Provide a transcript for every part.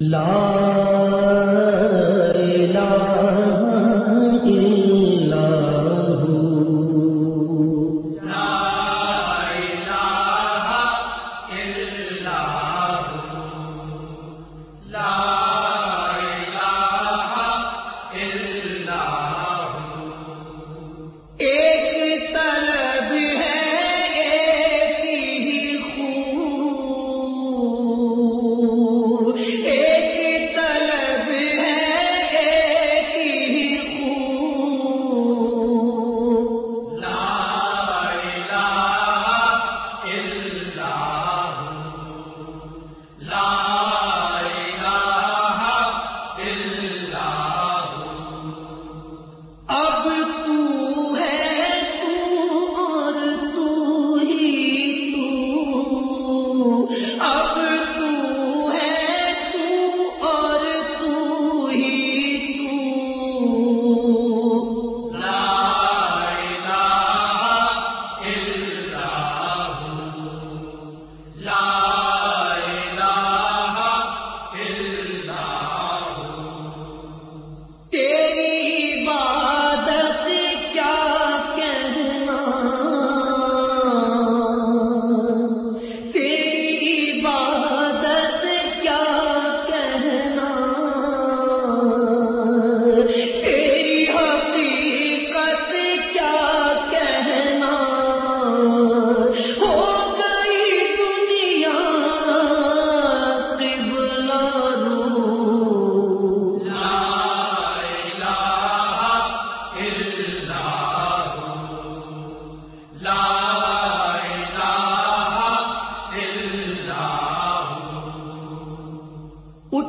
لا اب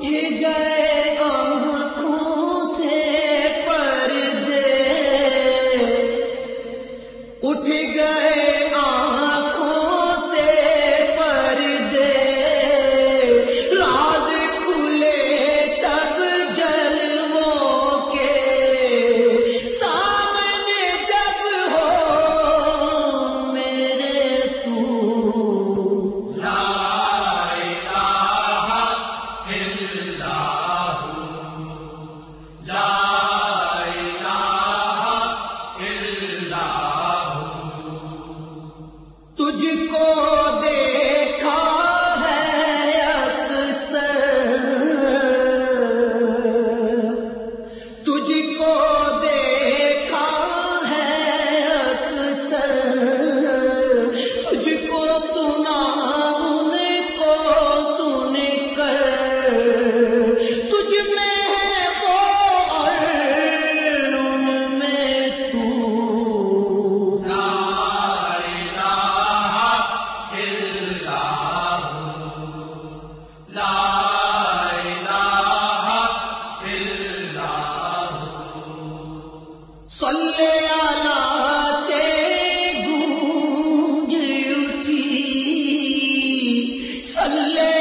تجھ سے سلے